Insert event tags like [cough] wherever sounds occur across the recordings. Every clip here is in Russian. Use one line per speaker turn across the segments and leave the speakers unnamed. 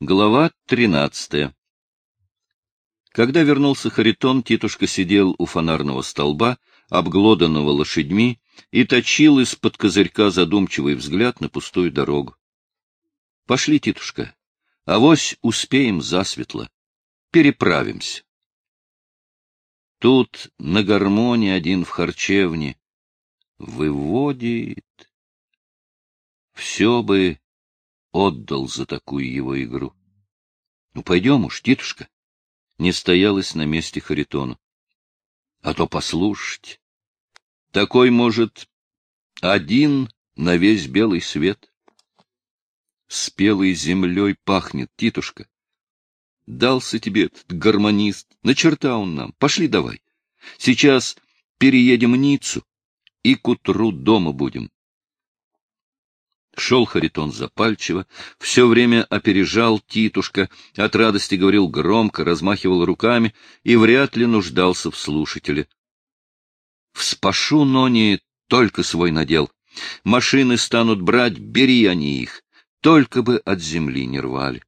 Глава тринадцатая Когда вернулся Харитон, Титушка сидел у фонарного столба, обглоданного лошадьми, и точил из-под козырька задумчивый взгляд на пустую дорогу. — Пошли, Титушка, авось успеем засветло, переправимся. Тут на гармоне один в харчевне выводит. Все бы отдал за такую его игру. — Ну, пойдем уж, титушка. Не стоялась на месте Харитону. — А то послушать. Такой, может, один на весь белый свет. Спелой землей пахнет, титушка. Дался тебе этот гармонист, на черта он нам. Пошли давай. Сейчас переедем в Ниццу и к утру дома будем. Шел Харитон запальчиво, все время опережал Титушка, от радости говорил громко, размахивал руками и вряд ли нуждался в слушателе. Вспашу, но не только свой надел. Машины станут брать, бери они их, только бы от земли не рвали.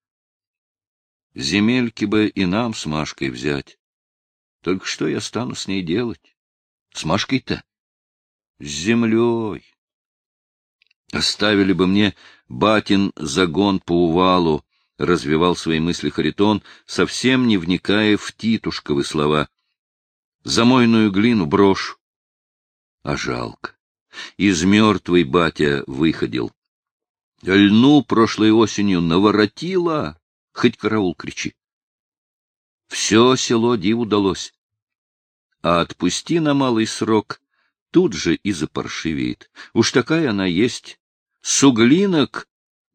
Земельки бы и нам с Машкой взять. Только что я стану с ней делать? С Машкой-то? С землей. Оставили бы мне батин загон по увалу, — развивал свои мысли Харитон, совсем не вникая в титушковы слова. Замойную глину брошу. А жалко. Из мертвой батя выходил. Льну прошлой осенью наворотила, хоть караул кричи. Все село диву далось. А отпусти на малый срок, тут же и запаршивеет. Уж такая она есть, суглинок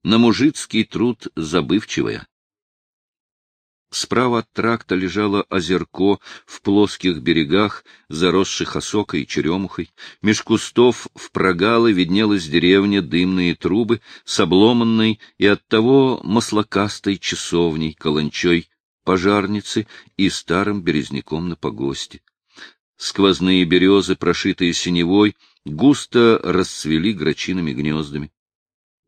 на мужицкий труд забывчивая. Справа от тракта лежало озерко в плоских берегах, заросших осокой и черемухой. Меж кустов в прогалы виднелась деревня, дымные трубы с обломанной и оттого маслокастой часовней, каланчой, пожарницы и старым березняком на погосте. Сквозные березы, прошитые синевой, густо расцвели грачиными гнездами.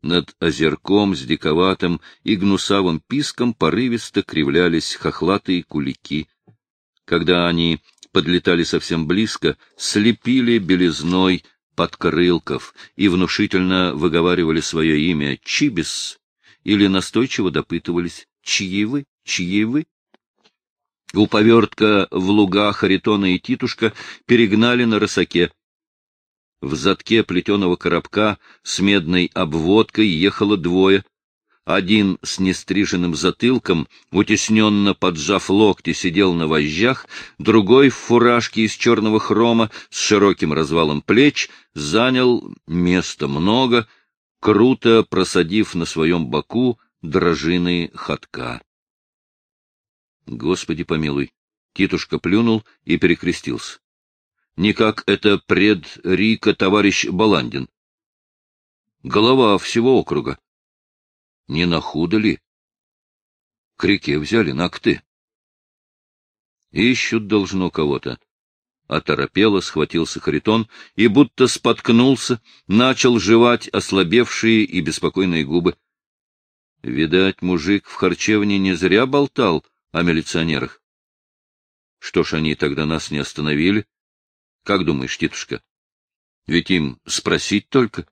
Над озерком с диковатым и гнусавым писком порывисто кривлялись хохлатые кулики. Когда они подлетали совсем близко, слепили белизной подкрылков и внушительно выговаривали свое имя Чибис или настойчиво допытывались «Чьи вы? Чьи вы?» У повертка в луга Харитона и Титушка перегнали на рысаке. В задке плетеного коробка с медной обводкой ехало двое. Один с нестриженным затылком, утесненно поджав локти, сидел на вожжах, другой в фуражке из черного хрома с широким развалом плеч занял место много, круто просадив на своем боку дрожины ходка. Господи помилуй! Титушка плюнул и перекрестился. Никак это пред Рика товарищ Баландин. Голова всего округа. Не на худо ли? К реке взяли на. Ищут должно кого-то. Оторопело схватился Харитон и, будто споткнулся, начал жевать ослабевшие и беспокойные губы. Видать, мужик в харчевне не зря болтал, о милиционерах. Что ж они тогда нас не остановили? Как думаешь, тетушка? Ведь им спросить только.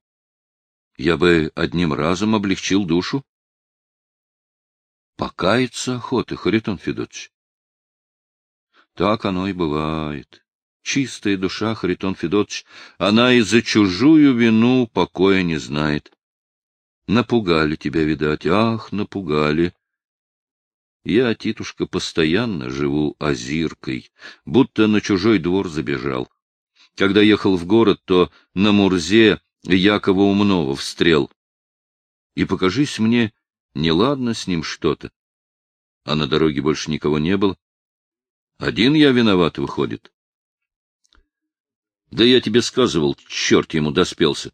Я бы одним разом облегчил душу. Покаяться охоты, Харитон Федотович. Так оно и бывает. Чистая душа, Харитон Федотович, она и за чужую вину покоя не знает. Напугали тебя, видать, ах, напугали. Я, Титушка, постоянно живу озиркой, будто на чужой двор забежал. Когда ехал в город, то на Мурзе Якова Умнова встрел. И покажись мне, неладно с ним что-то. А на дороге больше никого не было. Один я виноват, выходит. Да я тебе сказывал, черт ему доспелся.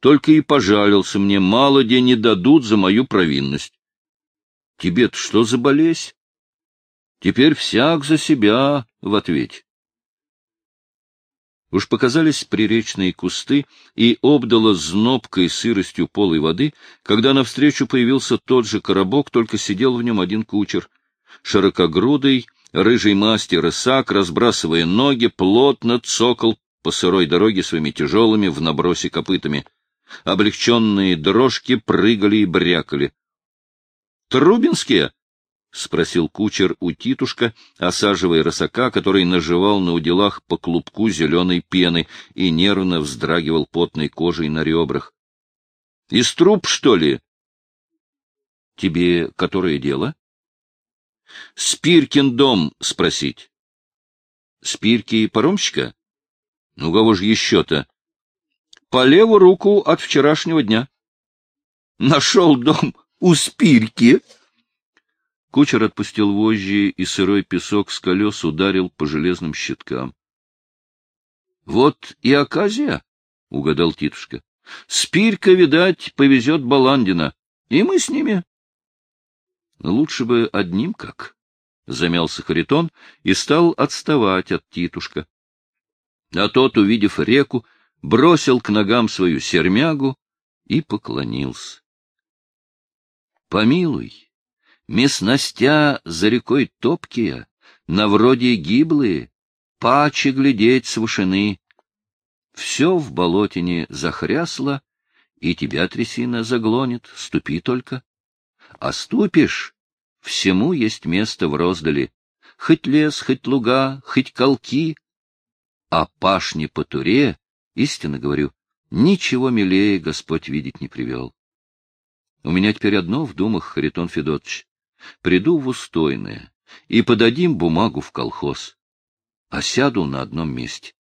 Только и пожалился мне, мало где не дадут за мою провинность. Тебе-то что за болезнь? Теперь всяк за себя в ответе. Уж показались приречные кусты и обдало знобкой сыростью полой воды, когда навстречу появился тот же коробок, только сидел в нем один кучер. Широкогрудый, рыжий мастер Исаак, разбрасывая ноги, плотно цокол по сырой дороге своими тяжелыми в набросе копытами. Облегченные дрожки прыгали и брякали. — Трубинские! — спросил кучер у Титушка, осаживая рысака, который наживал на уделах по клубку зеленой пены и нервно вздрагивал потной кожей на ребрах. — Из труб, что ли? — Тебе которое дело? — Спиркин дом спросить. — Спирки паромщика? — Ну, кого же еще-то? — По левую руку от вчерашнего дня. — Нашел дом у Спирки. Кучер отпустил вожжи, и сырой песок с колес ударил по железным щиткам. — Вот и оказия, — угадал Титушка. — Спирка, видать, повезет Баландина, и мы с ними. — Лучше бы одним как, — замялся Харитон и стал отставать от Титушка. А тот, увидев реку, бросил к ногам свою сермягу и поклонился. — Помилуй, Местностя за рекой топкие, на вроде гиблые, паче глядеть с вышины. Все в болотине захрясло, и тебя трясина заглонит, ступи только. А ступишь, всему есть место в роздали, хоть лес, хоть луга, хоть колки. А пашни по туре, истинно говорю, ничего милее Господь видеть не привел. У меня теперь одно в думах, Харитон Федотович. Приду в Устойное и подадим бумагу в колхоз, а сяду на одном месте.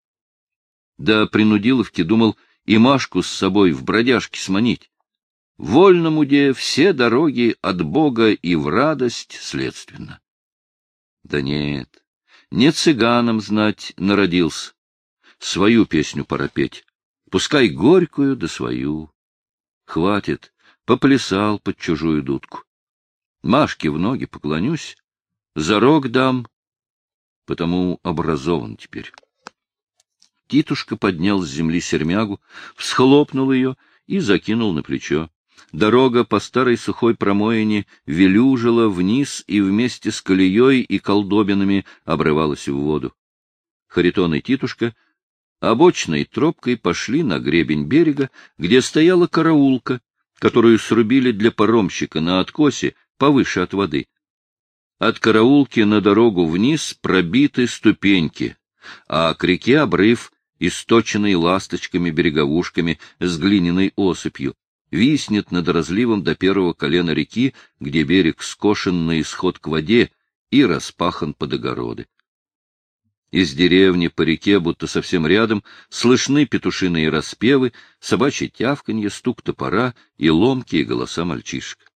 Да принудиловки думал и Машку с собой в бродяжке сманить. Вольному де все дороги от Бога и в радость следственно. Да нет, не цыганом знать народился. Свою песню пора петь, пускай горькую да свою. Хватит, поплясал под чужую дудку. Машке в ноги поклонюсь, зарок дам, потому образован теперь. Титушка поднял с земли сермягу, всхлопнул ее и закинул на плечо. Дорога по старой сухой промоине велюжила вниз и вместе с колеей и колдобинами обрывалась в воду. Харитон и Титушка обочной тропкой пошли на гребень берега, где стояла караулка, которую срубили для паромщика на откосе повыше от воды. От караулки на дорогу вниз пробиты ступеньки, а к реке обрыв, источенный ласточками-береговушками с глиняной осыпью, виснет над разливом до первого колена реки, где берег скошен на исход к воде и распахан под огороды. Из деревни по реке, будто совсем рядом, слышны петушиные распевы, собачье тявканье, стук топора и ломкие голоса мальчишек.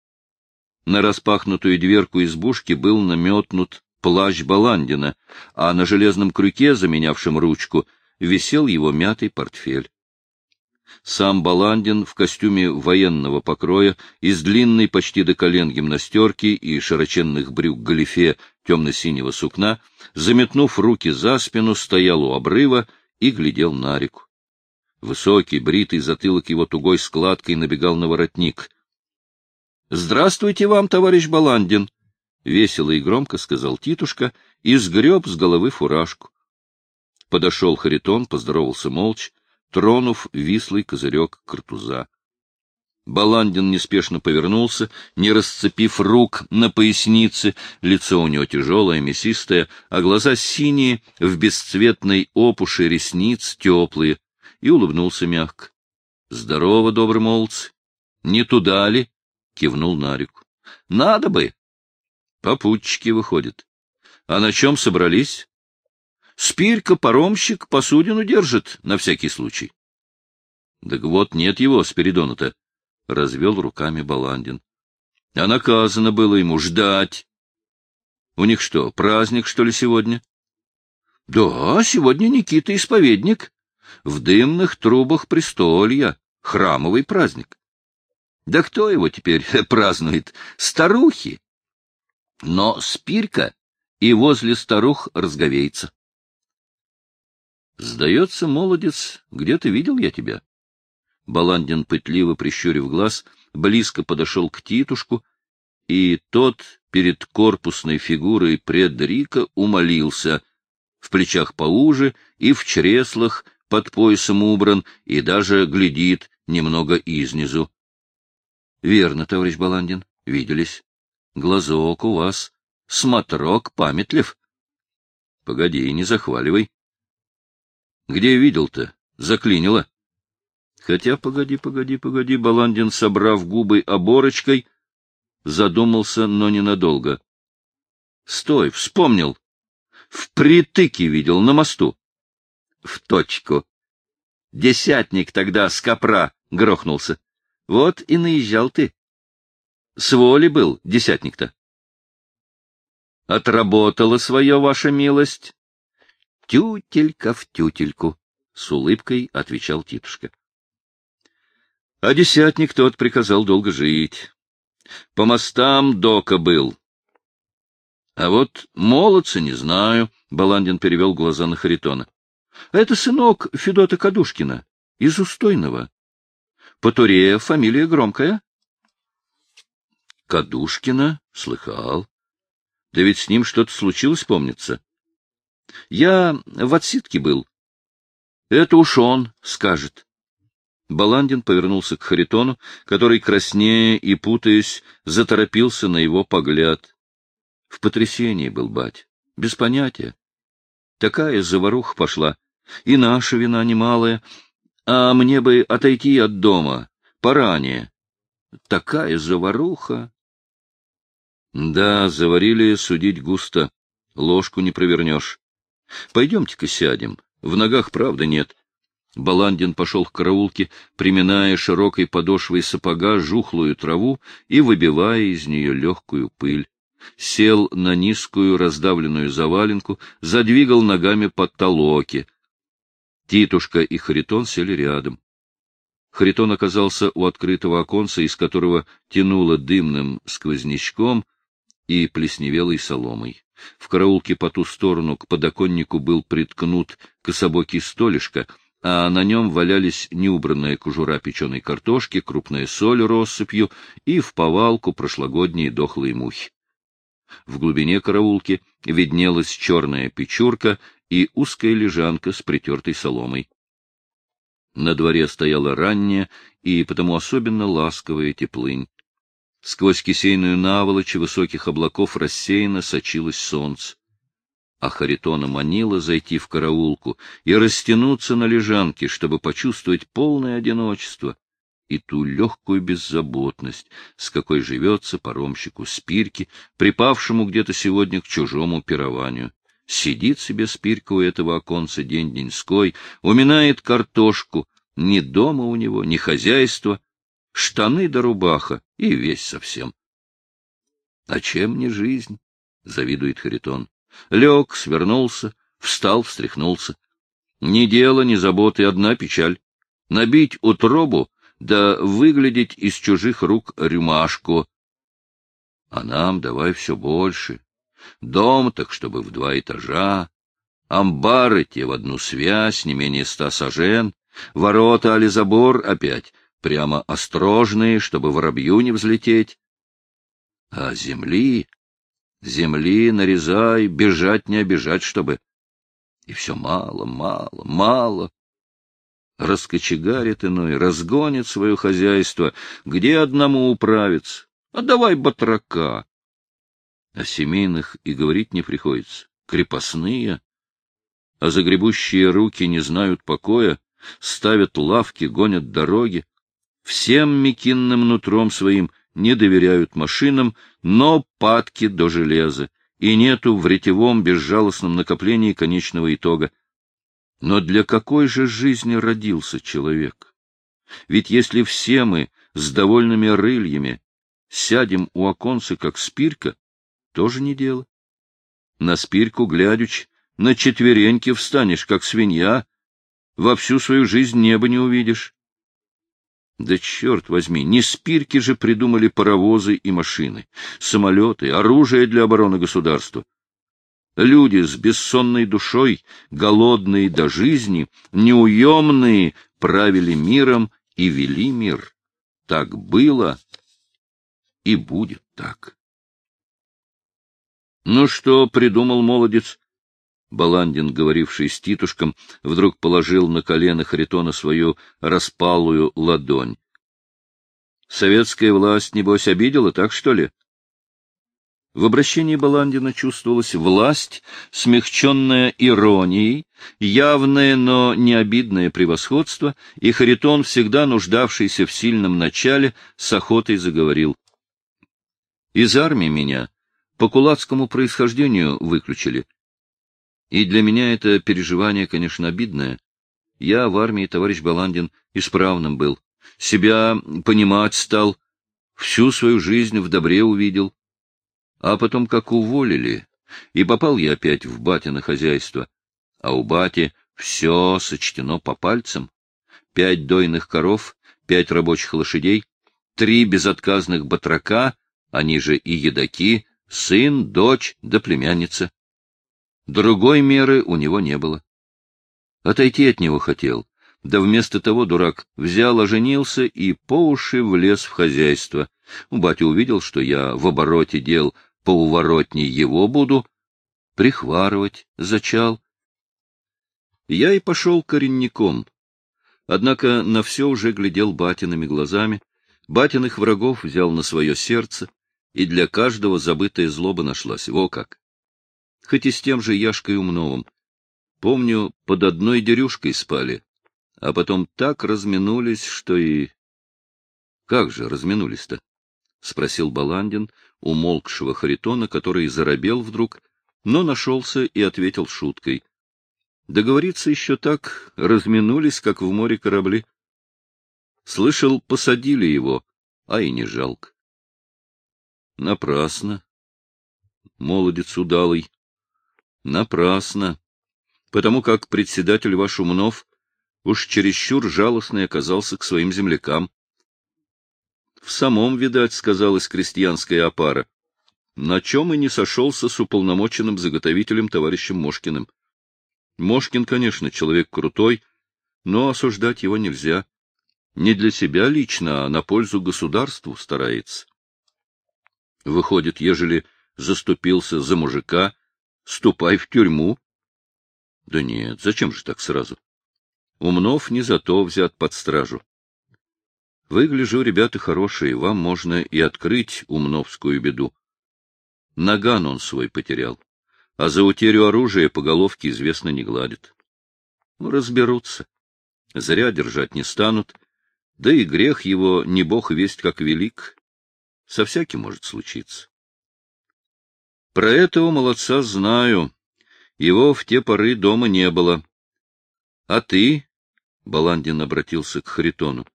На распахнутую дверку избушки был наметнут плащ Баландина, а на железном крюке, заменявшем ручку, висел его мятый портфель. Сам Баландин в костюме военного покроя, из длинной почти до колен гимнастерки и широченных брюк галифе темно-синего сукна, заметнув руки за спину, стоял у обрыва и глядел на реку. Высокий, бритый затылок его тугой складкой набегал на воротник — Здравствуйте вам, товарищ Баландин! — весело и громко сказал Титушка и сгреб с головы фуражку. Подошел Харитон, поздоровался молча, тронув вислый козырек картуза. Баландин неспешно повернулся, не расцепив рук на пояснице, лицо у него тяжелое, мясистое, а глаза синие, в бесцветной опуши ресниц теплые, и улыбнулся мягко. — Здорово, добрый молодцы! Не туда ли? кивнул на реку. — Надо бы. Попутчики выходят. А на чем собрались? Спирка, паромщик, посудину держит, на всякий случай. — Так вот нет его, Спиридона-то, — развел руками Баландин. — А наказано было ему ждать. — У них что, праздник, что ли, сегодня? — Да, сегодня Никита исповедник. В дымных трубах престолья. Храмовый праздник. Да кто его теперь [laughs] празднует? Старухи. Но спирка и возле старух разговеется. Сдается, молодец, где ты видел я тебя? Баландин, пытливо прищурив глаз, близко подошел к Титушку, и тот перед корпусной фигурой предрика умолился. В плечах поуже и в чреслах под поясом убран, и даже глядит немного изнизу. — Верно, товарищ Баландин, виделись. Глазок у вас, смотрок памятлив. — Погоди, не захваливай. — Где видел-то? Заклинило. Хотя, погоди, погоди, погоди, Баландин, собрав губы оборочкой, задумался, но ненадолго. — Стой, вспомнил. В притыке видел, на мосту. — В точку. Десятник тогда с копра грохнулся. Вот и наезжал ты. С воли был десятник-то. Отработала свое, ваша милость. Тютелька в тютельку, — с улыбкой отвечал Титушка. А десятник тот приказал долго жить. По мостам дока был. А вот молодца не знаю, — Баландин перевел глаза на Харитона. Это сынок Федота Кадушкина, из Устойного. По Туре фамилия громкая. Кадушкина? Слыхал. Да ведь с ним что-то случилось, помнится. Я в отсидке был. Это уж он скажет. Баландин повернулся к Харитону, который, краснея и путаясь, заторопился на его погляд. В потрясении был бать, без понятия. Такая заваруха пошла, и наша вина немалая, а мне бы отойти от дома, поранее. Такая заваруха. Да, заварили судить густо, ложку не провернешь. Пойдемте-ка сядем, в ногах правда нет. Баландин пошел к караулке, приминая широкой подошвой сапога жухлую траву и выбивая из нее легкую пыль. Сел на низкую раздавленную заваленку, задвигал ногами под толоки. Титушка и Харитон сели рядом. Харитон оказался у открытого оконца, из которого тянуло дымным сквознячком и плесневелой соломой. В караулке по ту сторону к подоконнику был приткнут кособокий столишко — а на нем валялись неубранная кожура печеной картошки, крупная соль россыпью и в повалку прошлогодние дохлые мухи. В глубине караулки виднелась черная печурка и узкая лежанка с притертой соломой. На дворе стояла ранняя и потому особенно ласковая теплынь. Сквозь кисейную наволочь высоких облаков рассеянно сочилось солнце а Харитона манила зайти в караулку и растянуться на лежанке, чтобы почувствовать полное одиночество и ту легкую беззаботность, с какой живется паромщику Спирки, припавшему где-то сегодня к чужому пированию. Сидит себе Спирка у этого оконца день-деньской, уминает картошку, ни дома у него, ни хозяйства, штаны да рубаха, и весь совсем. — А чем не жизнь? — завидует Харитон. Лег, свернулся, встал, встряхнулся. Ни дела, ни заботы, одна печаль. Набить утробу, да выглядеть из чужих рук рюмашку. А нам давай все больше. Дом так, чтобы в два этажа. Амбары те в одну связь, не менее ста сажен. Ворота али забор опять, прямо острожные, чтобы воробью не взлететь. А земли Земли нарезай, бежать не обижать, чтобы... И все мало, мало, мало. Раскочегарит иной, разгонит свое хозяйство, где одному управиться. Давай батрака. О семейных и говорить не приходится. Крепостные. А загребущие руки не знают покоя, ставят лавки, гонят дороги. Всем мекинным нутром своим не доверяют машинам, но падки до железа, и нету в ретевом безжалостном накоплении конечного итога. Но для какой же жизни родился человек? Ведь если все мы с довольными рыльями сядем у оконца, как спирка, тоже не дело. На спирку, глядюч, на четвереньки встанешь, как свинья, во всю свою жизнь небо не увидишь. Да черт возьми, не спирки же придумали паровозы и машины, самолеты, оружие для обороны государства. Люди с бессонной душой, голодные до жизни, неуемные, правили миром и вели мир. Так было и будет так. Ну что придумал молодец? Баландин, говоривший с Титушком, вдруг положил на колено Харитона свою распалую ладонь. Советская власть, небось, обидела, так что ли? В обращении Баландина чувствовалась власть, смягченная иронией, явное, но не обидное превосходство, и Харитон, всегда нуждавшийся в сильном начале, с охотой заговорил. «Из армии меня по кулацкому происхождению выключили. И для меня это переживание, конечно, обидное. Я в армии, товарищ Баландин, исправным был себя понимать стал, всю свою жизнь в добре увидел. А потом как уволили, и попал я опять в батино хозяйство, а у бати все сочтено по пальцам. Пять дойных коров, пять рабочих лошадей, три безотказных батрака, они же и едаки, сын, дочь да племянница. Другой меры у него не было. Отойти от него хотел, да вместо того дурак взял, оженился и по уши влез в хозяйство. Батя увидел, что я в обороте дел поуворотней его буду, прихварывать зачал. Я и пошел коренником. Однако на все уже глядел батиными глазами, батиных врагов взял на свое сердце, и для каждого забытая злоба нашлась. Во как! Хоть и с тем же Яшкой Умновым. Помню, под одной дерюшкой спали, а потом так разминулись, что и... — Как же разминулись-то? — спросил Баландин, умолкшего Харитона, который заробел вдруг, но нашелся и ответил шуткой. Договориться еще так, разминулись, как в море корабли. Слышал, посадили его, а и не жалко. Напрасно. Молодец удалый. Напрасно. Потому как председатель ваш Умнов уж чересчур жалостный оказался к своим землякам. В самом, видать, сказалась крестьянская опара, на чем и не сошелся с уполномоченным заготовителем товарищем Мошкиным. Мошкин, конечно, человек крутой, но осуждать его нельзя. Не для себя лично, а на пользу государству старается. Выходит, ежели заступился за мужика, ступай в тюрьму. Да нет, зачем же так сразу? Умнов не за то взят под стражу. Вы, гляжу, ребята хорошие, вам можно и открыть умновскую беду. Наган он свой потерял, а за утерю оружия по головке известно не гладит. Ну, разберутся. Зря держать не станут, да и грех его не бог весть как велик. Со всяким может случиться. Про этого молодца знаю. Его в те поры дома не было. А ты, Баландин обратился к Харитону.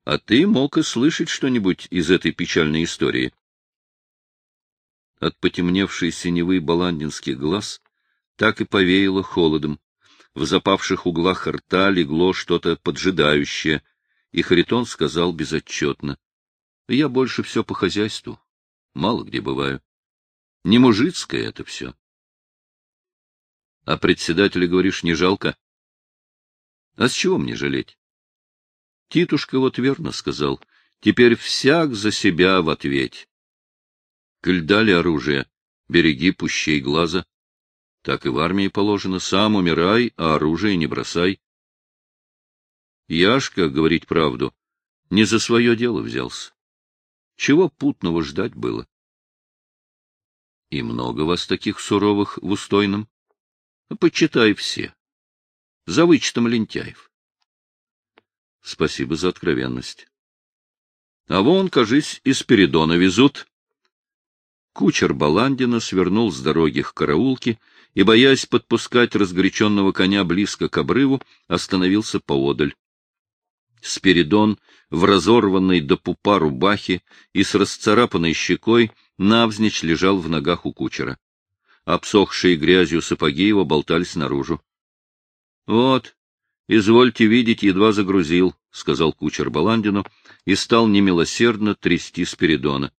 — А ты мог и слышать что-нибудь из этой печальной истории? От потемневшей синевы баландинских глаз так и повеяло холодом. В запавших углах рта легло что-то поджидающее, и Харитон сказал безотчетно. — Я больше все по хозяйству. Мало где бываю. Не мужицкое это все. — А председателя, говоришь, не жалко? А с чего мне жалеть? Титушка вот верно сказал. Теперь всяк за себя в ответе. Коль дали оружие, береги пущей глаза. Так и в армии положено. Сам умирай, а оружие не бросай. Яшка, говорить правду, не за свое дело взялся. Чего путного ждать было? И много вас таких суровых в устойном? Почитай все за вычетом лентяев. Спасибо за откровенность. А вон, кажись, из Передона везут. Кучер Баландина свернул с дороги к караулке и, боясь подпускать разгоряченного коня близко к обрыву, остановился поодаль. Спиридон, в разорванной до пупа рубахе и с расцарапанной щекой, навзничь лежал в ногах у кучера. Обсохшие грязью сапоги его болтались наружу. Вот, извольте видеть, едва загрузил, — сказал кучер Баландину и стал немилосердно трясти Спиридона.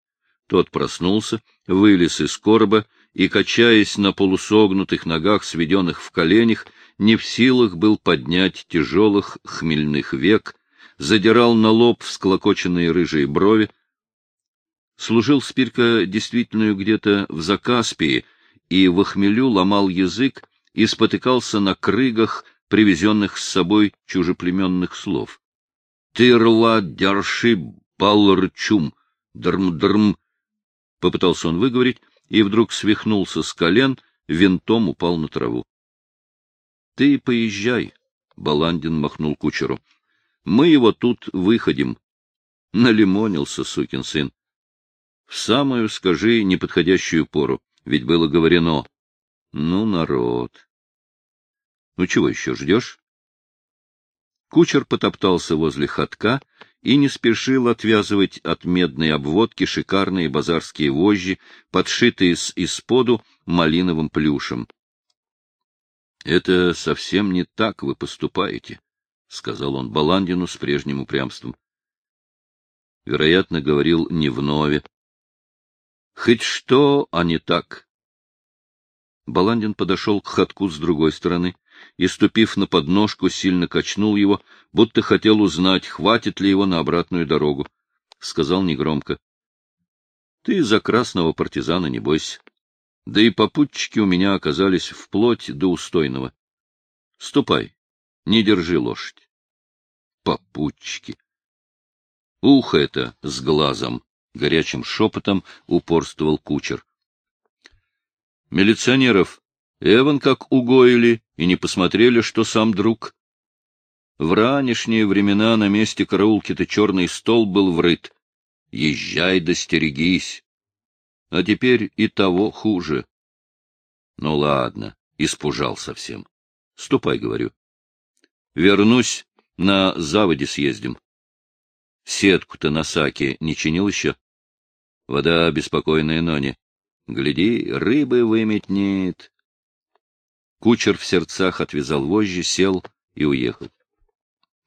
Тот проснулся, вылез из короба и, качаясь на полусогнутых ногах, сведенных в коленях, не в силах был поднять тяжелых хмельных век, задирал на лоб всклокоченные рыжие брови. Служил Спирка действительно где-то в Закаспии и в хмелю ломал язык и спотыкался на крыгах, привезенных с собой чужеплеменных слов. «Тырла дерши балрчум, дрм-дрм», — попытался он выговорить, и вдруг свихнулся с колен, винтом упал на траву. — Ты поезжай, — Баландин махнул кучеру. — Мы его тут выходим. Налимонился, сукин сын. В самую, скажи, неподходящую пору, ведь было говорено. Ну, народ. Ну, чего еще ждешь? Кучер потоптался возле ходка и не спешил отвязывать от медной обводки шикарные базарские вожжи, подшитые с исподу малиновым плюшем. — Это совсем не так вы поступаете, — сказал он Баландину с прежним упрямством. Вероятно, говорил не вновь. Хоть что, а не так. Баландин подошел к ходку с другой стороны и, ступив на подножку, сильно качнул его, будто хотел узнать, хватит ли его на обратную дорогу. Сказал негромко. — Ты за красного партизана не бойся. Да и попутчики у меня оказались вплоть до устойного. Ступай, не держи лошадь. Попутчики. Ухо это с глазом, — горячим шепотом упорствовал кучер. Милиционеров Эван как угоили и не посмотрели, что сам друг. В ранешние времена на месте караулки-то черный стол был врыт. Езжай да стерегись. А теперь и того хуже. Ну ладно, испужал совсем. Ступай, говорю. Вернусь, на заводе съездим. Сетку-то на саке не чинил еще? Вода беспокойная, Нони. Гляди, рыбы выметнет. Кучер в сердцах отвязал вожжи, сел и уехал.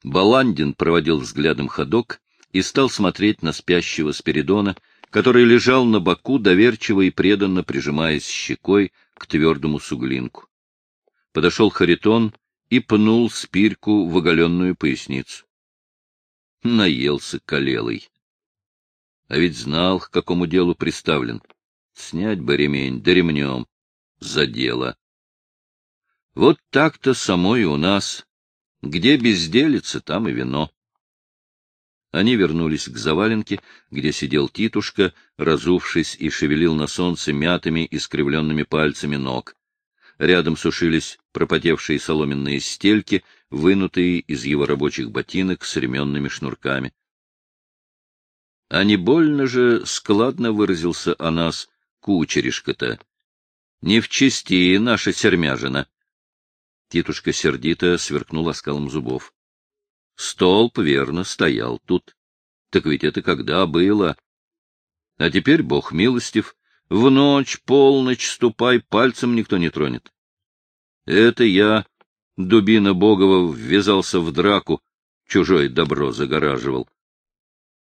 Баландин проводил взглядом ходок и стал смотреть на спящего Спиридона, который лежал на боку, доверчиво и преданно прижимаясь щекой к твердому суглинку. Подошел Харитон и пнул спирку в оголенную поясницу. Наелся колелый. А ведь знал, к какому делу приставлен. Снять бы ремень, да ремнем. За дело. Вот так-то само и у нас. Где безделица, там и вино. Они вернулись к заваленке, где сидел Титушка, разувшись и шевелил на солнце мятыми и скривленными пальцами ног. Рядом сушились пропотевшие соломенные стельки, вынутые из его рабочих ботинок с ременными шнурками. А не больно же складно выразился о нас кучеришка-то. Не в чести наша сермяжина. Титушка сердито сверкнул оскалом зубов. Столб, верно, стоял тут. Так ведь это когда было? А теперь, бог милостив, в ночь, полночь ступай, пальцем никто не тронет. Это я, дубина Богова, ввязался в драку, чужое добро загораживал.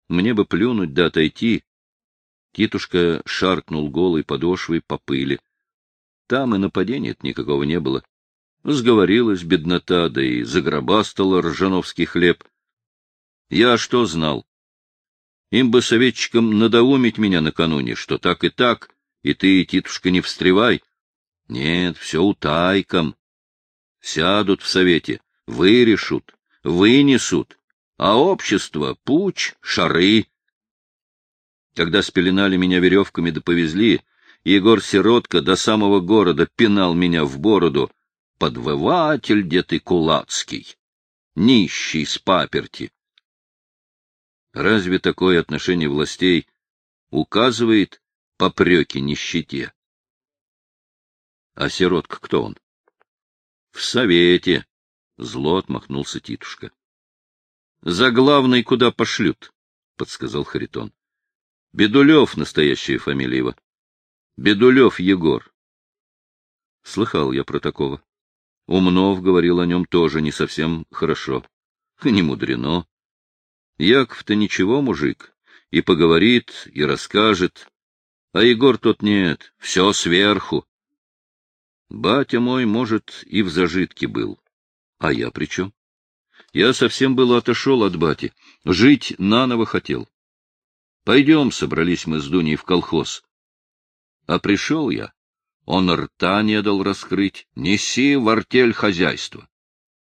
Мне бы плюнуть да отойти. Титушка шаркнул голой подошвой по пыли. Там и нападения никакого не было. Сговорилась беднота, да и загробастала ржановский хлеб. Я что знал? Им бы советчикам надоумить меня накануне, что так и так, и ты, Титушка, не встревай. Нет, все утайком. Сядут в совете, вырешут, вынесут, а общество — пуч, шары. Когда спеленали меня веревками да повезли, Егор Сиротка до самого города пинал меня в бороду — подвыватель, где ты кулацкий, нищий с паперти. Разве такое отношение властей указывает попреки нищете? А сиротка кто он? В совете, — зло отмахнулся Титушка. За главный куда пошлют, — подсказал Харитон. Бедулев настоящая фамилия его. Бедулев Егор. Слыхал я про такого. Умнов говорил о нем тоже не совсем хорошо. [laughs] Не мудрено. Яков-то ничего, мужик, и поговорит, и расскажет. А Егор тот нет, все сверху. Батя мой, может, и в зажитке был. А я при чем? Я совсем было отошел от бати, жить наново хотел. Пойдем, собрались мы с Дуней в колхоз. А пришел я, он рта не дал раскрыть, неси в артель хозяйство.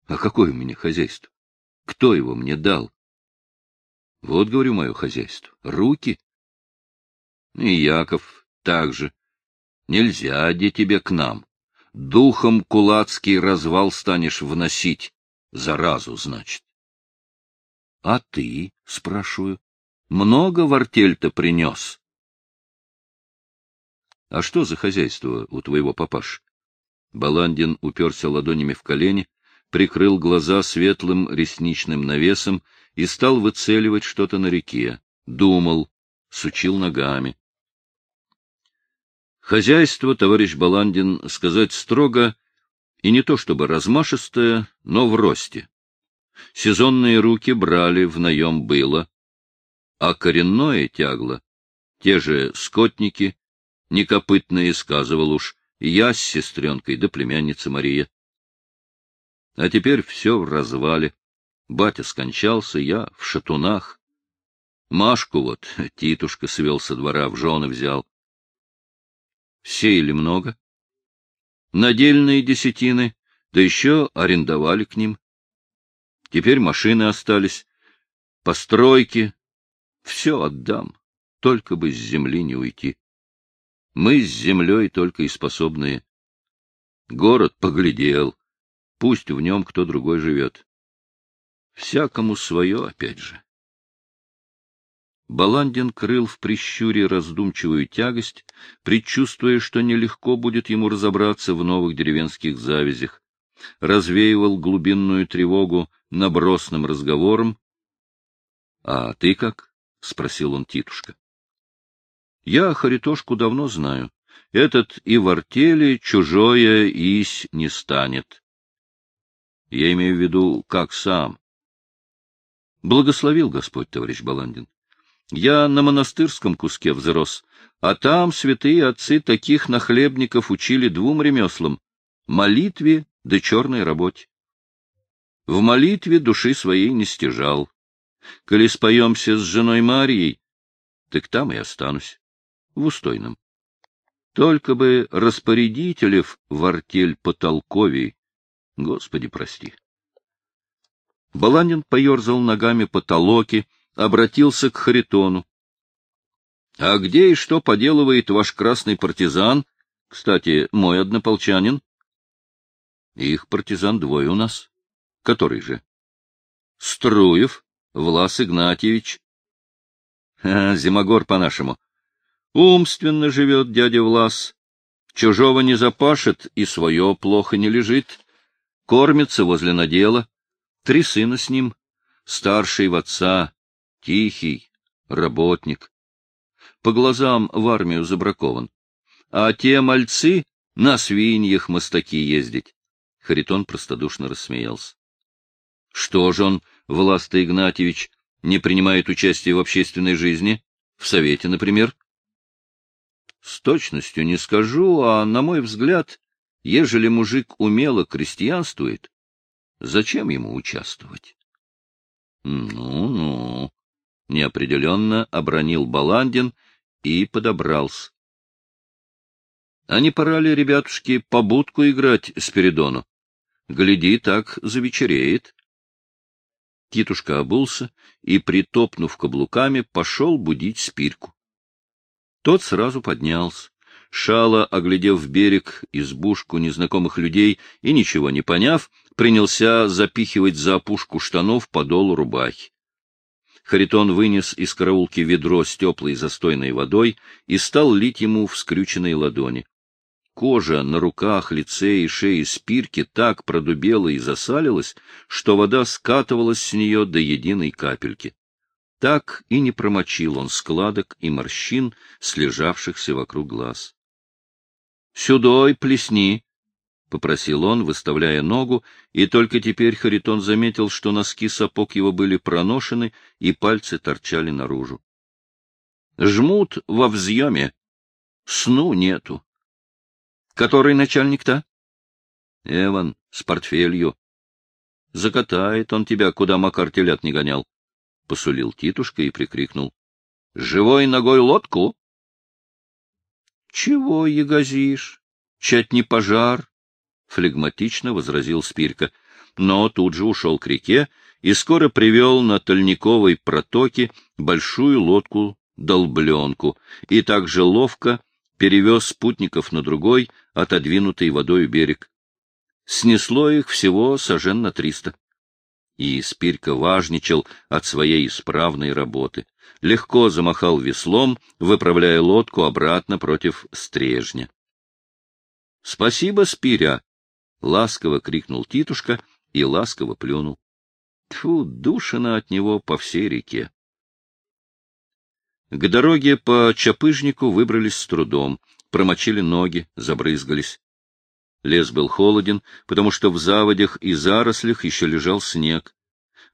А какое у меня хозяйство? Кто его мне дал? Вот, говорю, мое хозяйство. Руки. И Яков также. Нельзя, де тебе к нам. Духом кулацкий развал станешь вносить. Заразу, значит. — А ты, — спрашиваю, — много в артель-то принес? — А что за хозяйство у твоего папаш? Баландин уперся ладонями в колени, прикрыл глаза светлым ресничным навесом и стал выцеливать что-то на реке. Думал, сучил ногами. Хозяйство, товарищ Баландин, сказать строго, и не то чтобы размашистое, но в росте. Сезонные руки брали, в наем было, а коренное тягло, те же скотники, некопытные, сказывал уж, я с сестренкой да племянница Мария. А теперь все в развале. Батя скончался, я в шатунах. Машку вот Титушка свел со двора, в жены взял. Сеяли много. Надельные десятины, да еще арендовали к ним. Теперь машины остались, постройки. Все отдам, только бы с земли не уйти. Мы с землей только и способные. Город поглядел, пусть в нем кто другой живет. Всякому свое, опять же. Баландин крыл в прищуре раздумчивую тягость, предчувствуя, что нелегко будет ему разобраться в новых деревенских завязях, развеивал глубинную тревогу набросным разговором. — А ты как? — спросил он Титушка. — Я Харитошку давно знаю. Этот и в артели чужое ись не станет. Я имею в виду, как сам. Благословил Господь, товарищ Баландин. Я на монастырском куске взрос, а там святые отцы таких нахлебников учили двум ремеслам — молитве да черной работе. В молитве души своей не стяжал. Коли споемся с женой Марией, так там и останусь, в Устойном. Только бы распорядителев в артель потолковей, Господи, прости. Баланин поерзал ногами по толоке, обратился к Харитону. — А где и что поделывает ваш красный партизан? Кстати, мой однополчанин. — Их партизан двое у нас. — Который же? — Струев, Влас Игнатьевич. — Зимогор по-нашему. Умственно живет дядя Влас. Чужого не запашет и свое плохо не лежит. Кормится возле надела. Три сына с ним. Старший в отца, тихий, работник. По глазам в армию забракован. А те мальцы на свиньях мостаки ездить. Харитон простодушно рассмеялся. Что же он, Власта Игнатьевич, не принимает участия в общественной жизни? В совете, например? С точностью не скажу, а, на мой взгляд, ежели мужик умело крестьянствует, зачем ему участвовать? Ну-ну, неопределенно обронил Баландин и подобрался. А не пора ли, ребятушки, побудку играть Спиридону? Гляди, так завечереет. Титушка обулся и, притопнув каблуками, пошел будить спирку. Тот сразу поднялся. Шало, оглядев берег, избушку незнакомых людей и ничего не поняв, принялся запихивать за опушку штанов подол рубахи. Харитон вынес из караулки ведро с теплой застойной водой и стал лить ему в скрюченные ладони. Кожа на руках, лице и шее спирки так продубела и засалилась, что вода скатывалась с нее до единой капельки. Так и не промочил он складок и морщин, слежавшихся вокруг глаз. — Сюдой плесни! — попросил он, выставляя ногу, и только теперь Харитон заметил, что носки сапог его были проношены и пальцы торчали наружу. — Жмут во взъеме! Сну нету. Который начальник-то? Эван, с портфелью. Закатает он тебя, куда Макар телят не гонял. Посулил Титушка и прикрикнул. Живой ногой лодку? Чего ягозишь? Чать не пожар? Флегматично возразил Спирка, но тут же ушел к реке и скоро привел на Тольниковой протоке большую лодку-долбленку и также ловко перевез спутников на другой, отодвинутый водой берег. Снесло их всего сожен на триста. И Спирка важничал от своей исправной работы. Легко замахал веслом, выправляя лодку обратно против стрежня. — Спасибо, Спиря! — ласково крикнул Титушка и ласково плюнул. Тьфу, душина от него по всей реке. К дороге по Чапыжнику выбрались с трудом, промочили ноги, забрызгались. Лес был холоден, потому что в заводях и зарослях еще лежал снег.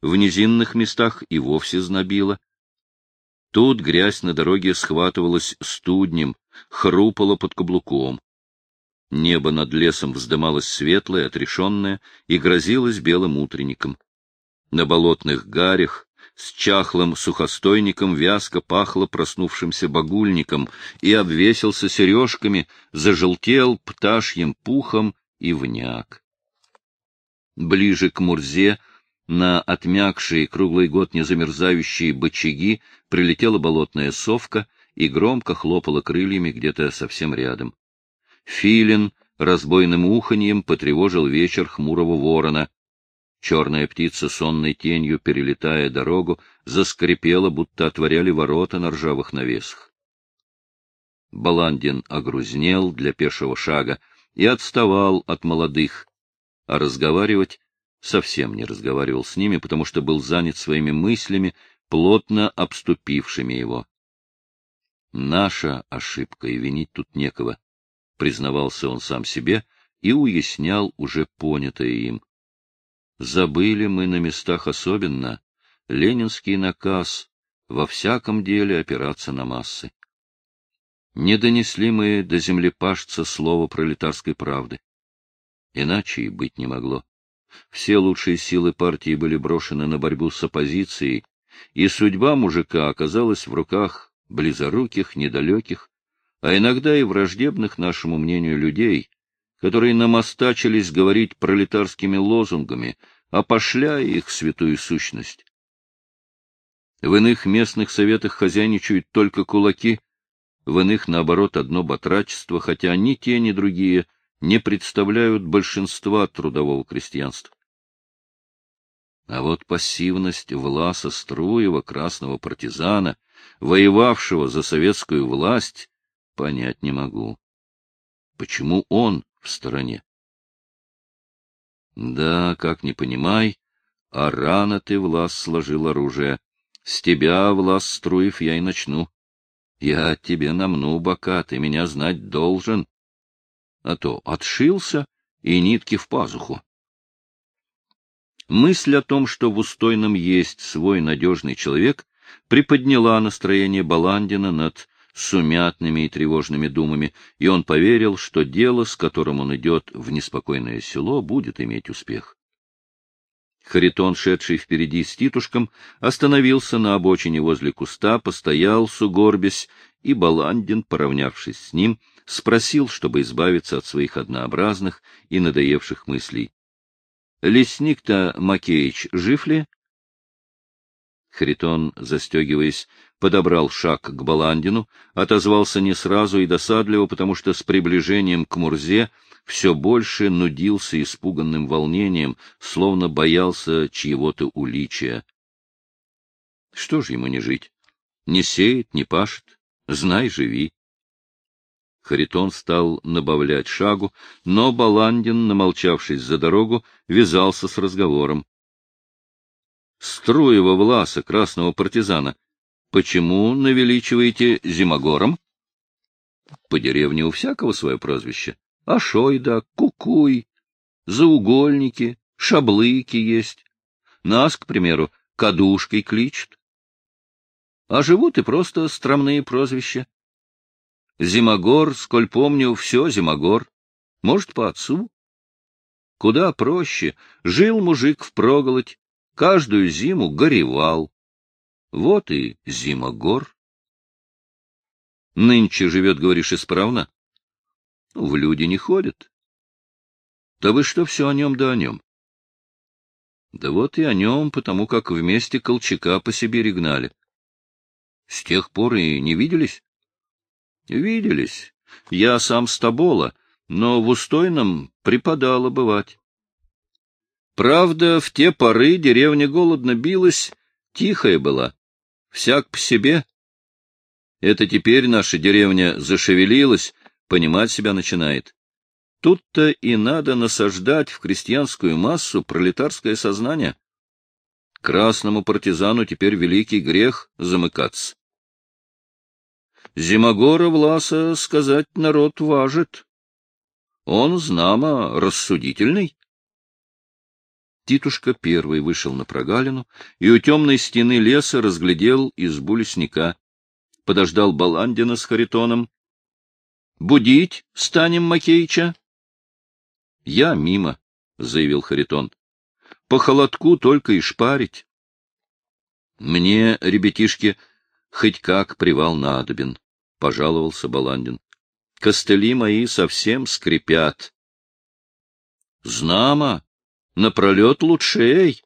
В низинных местах и вовсе знобило. Тут грязь на дороге схватывалась студнем, хрупала под каблуком. Небо над лесом вздымалось светлое, отрешенное и грозилось белым утренником. На болотных гарях с чахлым сухостойником вязко пахло проснувшимся багульником и обвесился сережками, зажелтел пташьим пухом и вняк. Ближе к Мурзе, на отмякшие круглый год незамерзающие бочаги, прилетела болотная совка и громко хлопала крыльями где-то совсем рядом. Филин разбойным уханьем потревожил вечер хмурого ворона, Черная птица, сонной тенью перелетая дорогу, заскрипела, будто отворяли ворота на ржавых навесах. Баландин огрузнел для пешего шага и отставал от молодых, а разговаривать совсем не разговаривал с ними, потому что был занят своими мыслями, плотно обступившими его. Наша ошибка, и винить тут некого, — признавался он сам себе и уяснял уже понятое им. Забыли мы на местах особенно ленинский наказ во всяком деле опираться на массы. Не донесли мы до землепашца слова пролетарской правды. Иначе и быть не могло. Все лучшие силы партии были брошены на борьбу с оппозицией, и судьба мужика оказалась в руках близоруких, недалеких, а иногда и враждебных нашему мнению людей, которые намостачились говорить пролетарскими лозунгами, опошляя их святую сущность. В иных местных советах хозяйничают только кулаки, в иных, наоборот, одно батрачество, хотя ни те, ни другие не представляют большинства трудового крестьянства. А вот пассивность Власа Струева, красного партизана, воевавшего за советскую власть, понять не могу. Почему он в стороне. Да, как не понимай, а рано ты, Влас, сложил оружие. С тебя, Влас Струев, я и начну. Я тебе намну бока, ты меня знать должен. А то отшился и нитки в пазуху. Мысль о том, что в Устойном есть свой надежный человек, приподняла настроение Баландина над сумятными и тревожными думами, и он поверил, что дело, с которым он идет в неспокойное село, будет иметь успех. Харитон, шедший впереди с Титушком, остановился на обочине возле куста, постоял, сугорбясь, и Баландин, поравнявшись с ним, спросил, чтобы избавиться от своих однообразных и надоевших мыслей. — Лесник-то Макеич жив ли? Харитон, застегиваясь, подобрал шаг к Баландину, отозвался не сразу и досадливо, потому что с приближением к Мурзе все больше нудился испуганным волнением, словно боялся чьего-то уличия. Что ж ему не жить? Не сеет, не пашет. Знай, живи. Харитон стал набавлять шагу, но Баландин, намолчавшись за дорогу, вязался с разговором. Струева Власа, красного партизана, Почему навеличиваете Зимогором? По деревне у всякого свое прозвище. Ашойда, Кукуй, Заугольники, Шаблыки есть. Нас, к примеру, Кадушкой кличут. А живут и просто стромные прозвища. Зимогор, сколь помню, все Зимогор. Может, по отцу? Куда проще. Жил мужик в проголодь, каждую зиму горевал. Вот и Зимогор. Нынче живет, говоришь, исправно? В люди не ходят. Да вы что все о нем да о нем? Да вот и о нем, потому как вместе Колчака по Сибири гнали. С тех пор и не виделись? Виделись. Я сам с Тобола, но в Устойном припадало бывать. Правда, в те поры деревня голодно билась, тихая была, всяк по себе. Это теперь наша деревня зашевелилась, понимать себя начинает. Тут-то и надо насаждать в крестьянскую массу пролетарское сознание. Красному партизану теперь великий грех замыкаться. Зимогора Власа, сказать, народ важит. Он, знамо, рассудительный. Титушка первый вышел на прогалину и у темной стены леса разглядел избу лесника. Подождал Баландина с Харитоном. — Будить станем Макеича? — Я мимо, — заявил Харитон. — По холодку только и шпарить. — Мне, ребятишки, хоть как привал надобен, — пожаловался Баландин. — Костыли мои совсем скрипят. — Знамо, напролет лучшей,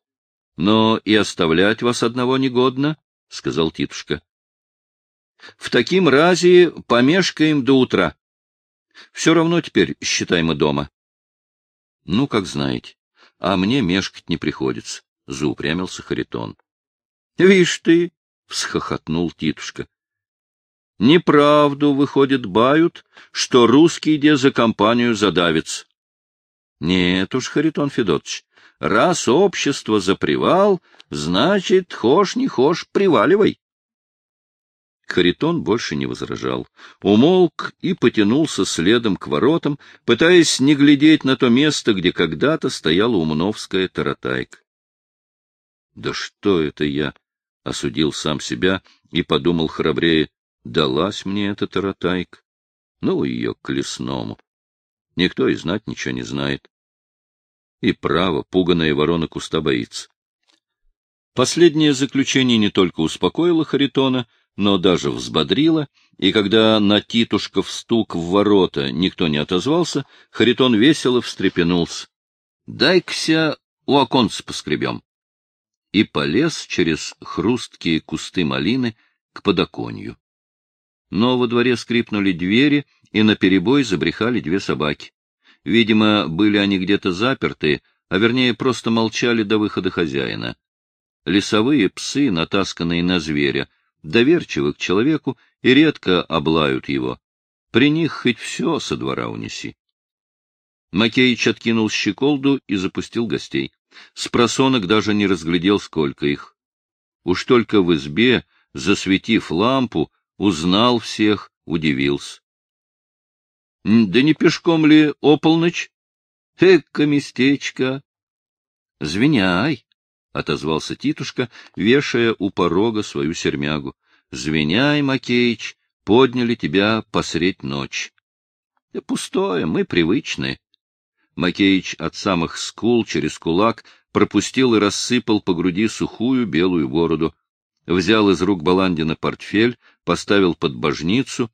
но и оставлять вас одного негодно, — сказал Титушка. — В таким разе помешкаем до утра. Все равно теперь, считай, мы дома. — Ну, как знаете. А мне мешкать не приходится, — заупрямился Харитон. — Вишь ты, — всхохотнул Титушка. — Неправду, выходит, бают, что русский где за компанию задавится. Нет уж, Харитон Федотович, раз общество за привал, значит, хошь не хошь, приваливай. Харитон больше не возражал. Умолк и потянулся следом к воротам, пытаясь не глядеть на то место, где когда-то стояла умновская таратайка. «Да что это я?» — осудил сам себя и подумал храбрее. «Далась мне эта таратайка. Ну, ее к лесному. Никто и знать ничего не знает. И право, пуганая ворона куста боится. Последнее заключение не только успокоило Харитона, но даже взбодрило, и когда на Титушков стук в ворота никто не отозвался, Харитон весело встрепенулся. — Дай-ка у оконца поскребем. И полез через хрусткие кусты малины к подоконью. Но во дворе скрипнули двери, и наперебой забрехали две собаки. Видимо, были они где-то заперты, а вернее просто молчали до выхода хозяина. Лесовые псы, натасканные на зверя, доверчивы к человеку и редко облают его. При них хоть все со двора унеси. Макеич откинул щеколду и запустил гостей. С просонок даже не разглядел, сколько их. Уж только в избе, засветив лампу, узнал всех, удивился. — Да не пешком ли ополночь? — Эка местечко! — Звеняй! — отозвался Титушка, вешая у порога свою сермягу. — Звеняй, Макеич, подняли тебя посредь ночь. — Пустое, мы привычные. Макеич от самых скул через кулак пропустил и рассыпал по груди сухую белую бороду, взял из рук Баландина портфель, поставил под божницу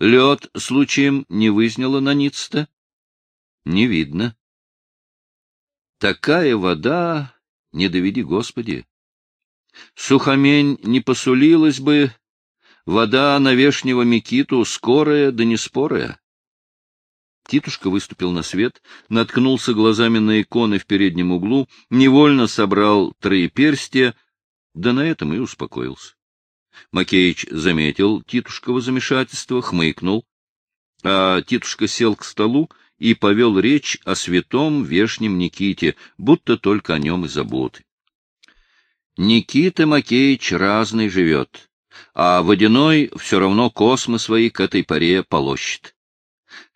Лед случаем не вызняло на ниц-то? Не видно. Такая вода, не доведи Господи. Сухомень не посулилась бы, вода на вешнего Микиту скорая да не спорая. Титушка выступил на свет, наткнулся глазами на иконы в переднем углу, невольно собрал троеперстия, да на этом и успокоился. Макеич заметил Титушково замешательство, хмыкнул, а Титушка сел к столу и повел речь о святом вешнем Никите, будто только о нем и заботы. Никита Макеич разный живет, а водяной все равно космы свои к этой поре полощет.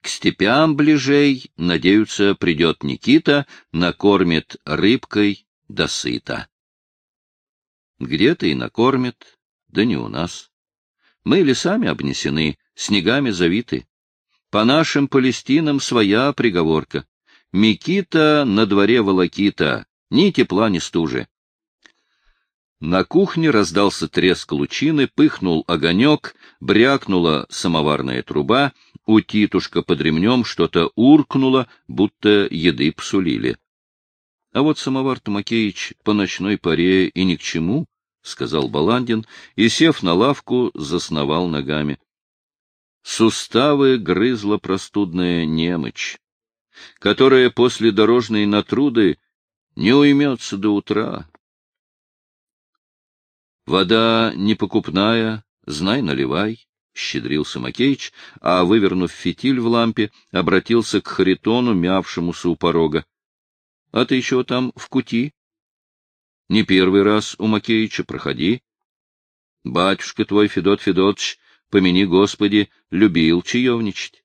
К степям ближей, надеются, придет Никита, накормит рыбкой до сыта. Где-то и накормит, да не у нас. Мы лесами обнесены, снегами завиты. По нашим Палестинам своя приговорка. Микита на дворе волокита, ни тепла, ни стужи. На кухне раздался треск лучины, пыхнул огонек, брякнула самоварная труба, у Титушка под ремнем что-то уркнуло, будто еды псулили. — А вот самовар Томакеич по ночной паре и ни к чему, — сказал Баландин, и, сев на лавку, засновал ногами. Суставы грызла простудная немочь, которая после дорожной натруды не уймется до утра. Вода непокупная, знай, наливай, — щедрился Макеич, а, вывернув фитиль в лампе, обратился к Харитону, мявшемуся у порога. — А ты еще там в кути? — Не первый раз у Макеича, проходи. Батюшка твой, Федот Федотович, помяни Господи, любил чаевничать.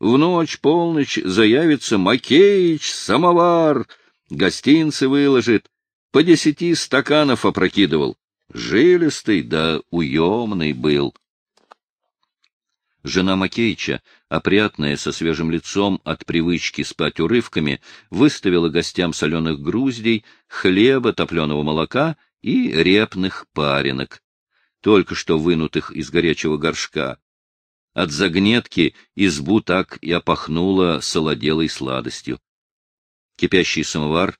В ночь, полночь заявится Макеич, самовар, гостинцы выложит, по десяти стаканов опрокидывал. Жилистый да уемный был. Жена Макеича, опрятная, со свежим лицом от привычки спать урывками, выставила гостям соленых груздей, хлеба, топленого молока и репных паренок, только что вынутых из горячего горшка. От загнетки избу так и опахнуло солоделой сладостью. Кипящий самовар,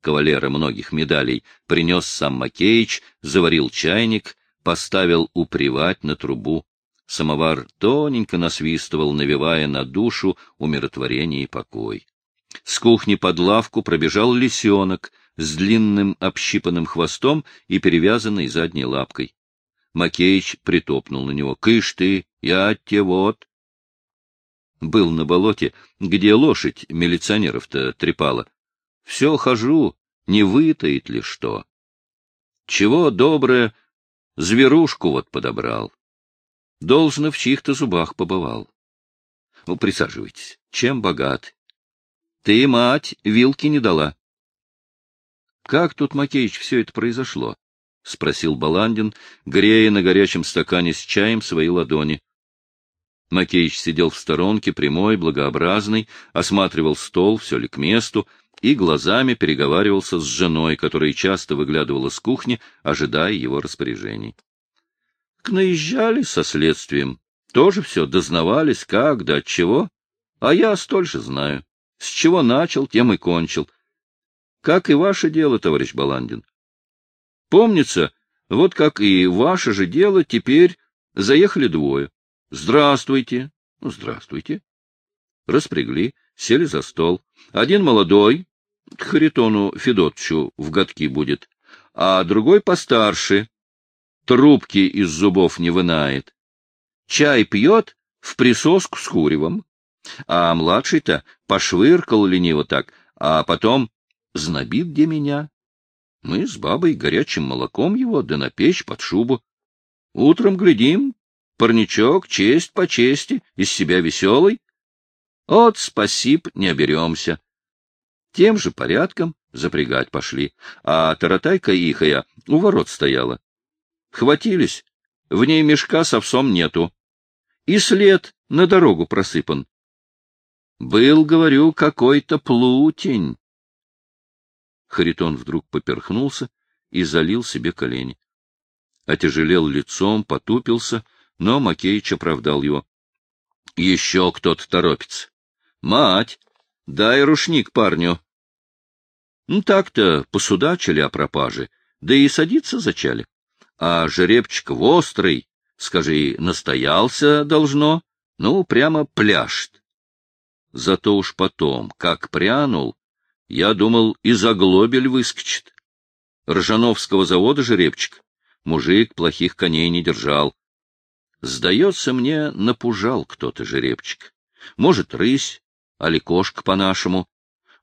кавалера многих медалей, принес сам Макеич, заварил чайник, поставил упривать на трубу. Самовар тоненько насвистывал, навевая на душу умиротворение и покой. С кухни под лавку пробежал лисенок с длинным общипанным хвостом и перевязанной задней лапкой. Макеич притопнул на него. — Кыш ты, я те вот. Был на болоте, где лошадь милиционеров-то трепала. Все хожу, не вытает ли что. Чего доброе, зверушку вот подобрал. Должно, в чьих-то зубах побывал. Ну, присаживайтесь. Чем богат? Ты, мать, вилки не дала. Как тут, Макеич, все это произошло? — спросил Баландин, грея на горячем стакане с чаем свои ладони. Макеич сидел в сторонке, прямой, благообразный, осматривал стол, все ли к месту, и глазами переговаривался с женой, которая часто выглядывала с кухни, ожидая его распоряжений. К наезжали со следствием, тоже все дознавались, как да от чего, а я столь же знаю. С чего начал, тем и кончил. Как и ваше дело, товарищ Баландин. Помнится, вот как и ваше же дело, теперь заехали двое. Здравствуйте. Ну, здравствуйте. Распрягли, сели за стол. Один молодой, к Харитону Федотчу в годки будет, а другой постарше, трубки из зубов не вынает. Чай пьет в присоску с куревом, а младший-то пошвыркал лениво так, а потом знобит где меня. Мы с бабой горячим молоком его, да на печь под шубу. Утром глядим, Парничок, честь по чести, из себя веселый. От спасиб не оберемся. Тем же порядком запрягать пошли, а таратайка ихая у ворот стояла. Хватились, в ней мешка с овсом нету. И след на дорогу просыпан. Был, говорю, какой-то плутень. Харитон вдруг поперхнулся и залил себе колени. Отяжелел лицом, потупился но Макеич оправдал его. — Еще кто-то торопится. — Мать, дай рушник парню. Ну, так-то посудачили о пропаже, да и садиться зачали. А жеребчик в острый, скажи, настоялся должно, ну, прямо пляшет. Зато уж потом, как прянул, я думал, и заглобель выскочит. Ржановского завода жеребчик. Мужик плохих коней не держал. Сдается мне, напужал кто-то жеребчик. Может, рысь, али кошка по-нашему,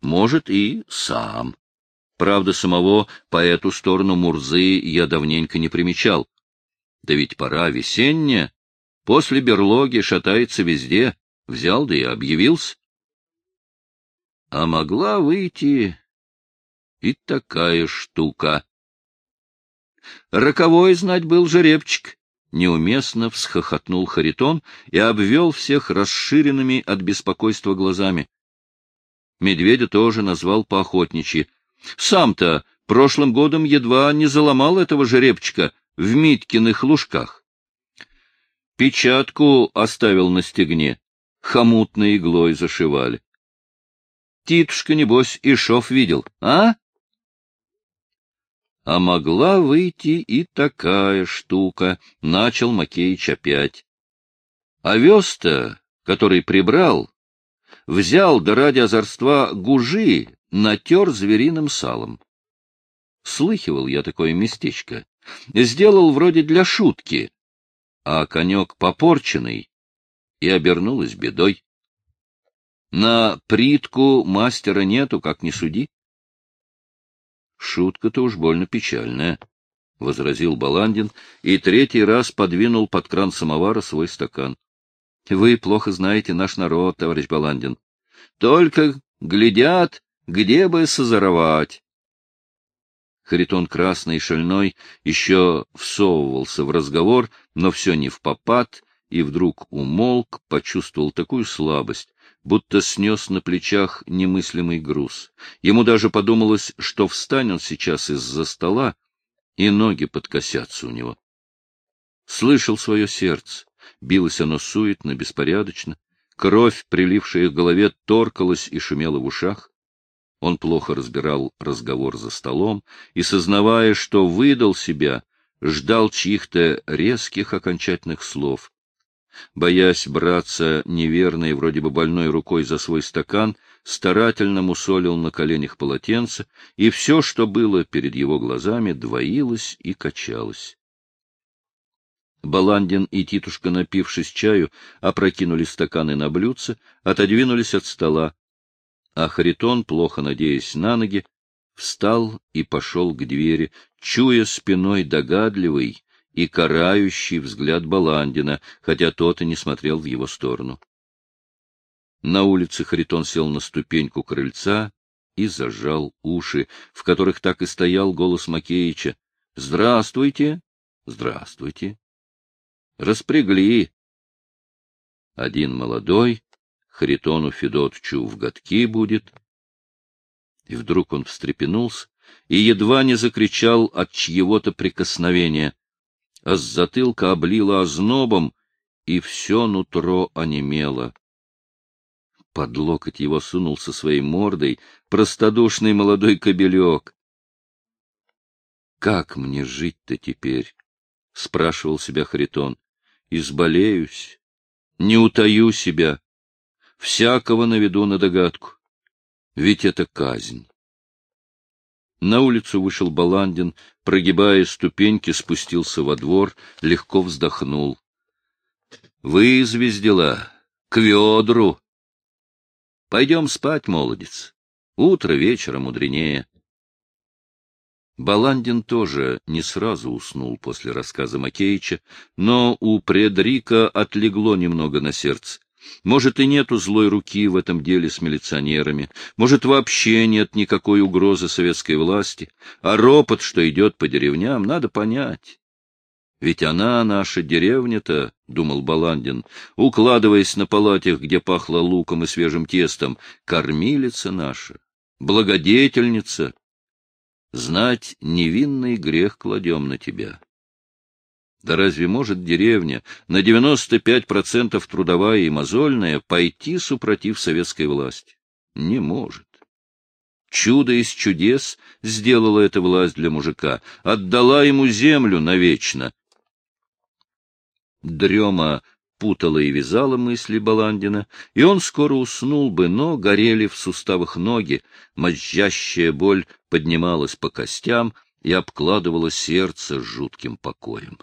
может, и сам. Правда, самого по эту сторону Мурзы я давненько не примечал. Да ведь пора весенняя, после берлоги шатается везде, взял да и объявился. А могла выйти и такая штука. Роковой знать был жеребчик, неуместно всхохотнул Харитон и обвел всех расширенными от беспокойства глазами. Медведя тоже назвал поохотничьи. Сам-то прошлым годом едва не заломал этого жеребчика в Миткиных лужках. Печатку оставил на стегне, хомутной иглой зашивали. Титушка, небось, и шов видел, а? А могла выйти и такая штука, — начал Макеич опять. Овес-то, который прибрал, взял да ради озорства гужи, натер звериным салом. Слыхивал я такое местечко. Сделал вроде для шутки, а конек попорченный, и обернулась бедой. На притку мастера нету, как не суди. Шутка-то уж больно печальная, — возразил Баландин и третий раз подвинул под кран самовара свой стакан. — Вы плохо знаете наш народ, товарищ Баландин. Только глядят, где бы созоровать. Харитон красный и шальной еще всовывался в разговор, но все не в попад, и вдруг умолк, почувствовал такую слабость, будто снес на плечах немыслимый груз. Ему даже подумалось, что встанет сейчас из-за стола, и ноги подкосятся у него. Слышал свое сердце, билось оно суетно, беспорядочно, кровь, прилившая к голове, торкалась и шумела в ушах. Он плохо разбирал разговор за столом и, сознавая, что выдал себя, ждал чьих-то резких окончательных слов. Боясь браться неверной, вроде бы больной рукой за свой стакан, старательно мусолил на коленях полотенце, и все, что было перед его глазами, двоилось и качалось. Баландин и Титушка, напившись чаю, опрокинули стаканы на блюдце, отодвинулись от стола, а Харитон, плохо надеясь на ноги, встал и пошел к двери, чуя спиной догадливый, и карающий взгляд Баландина, хотя тот и не смотрел в его сторону. На улице Харитон сел на ступеньку крыльца и зажал уши, в которых так и стоял голос Макеича. — Здравствуйте! Здравствуйте! Распрягли. Один молодой, Харитону Федотчу в годки будет. И вдруг он встрепенулся и едва не закричал от чьего-то прикосновения а с затылка облило ознобом, и все нутро онемело. Под локоть его сунул со своей мордой простодушный молодой кобелек. «Как мне жить-то теперь?» — спрашивал себя Харитон. «Изболеюсь, не утаю себя, всякого наведу на догадку. Ведь это казнь». На улицу вышел Баландин, прогибая ступеньки, спустился во двор, легко вздохнул. — Вызвездила! К ведру! Пойдем спать, молодец. Утро вечера мудренее. Баландин тоже не сразу уснул после рассказа Макеича, но у Предрика отлегло немного на сердце. Может, и нету злой руки в этом деле с милиционерами, может, вообще нет никакой угрозы советской власти, а ропот, что идет по деревням, надо понять. Ведь она, наша деревня-то, — думал Баландин, укладываясь на палатях, где пахло луком и свежим тестом, — кормилица наша, благодетельница. Знать невинный грех кладем на тебя. Да разве может деревня, на 95% трудовая и мозольная, пойти супротив советской власти? Не может. Чудо из чудес сделала эта власть для мужика, отдала ему землю навечно. Дрема путала и вязала мысли Баландина, и он скоро уснул бы, но горели в суставах ноги, мозжащая боль поднималась по костям и обкладывала сердце жутким покоем.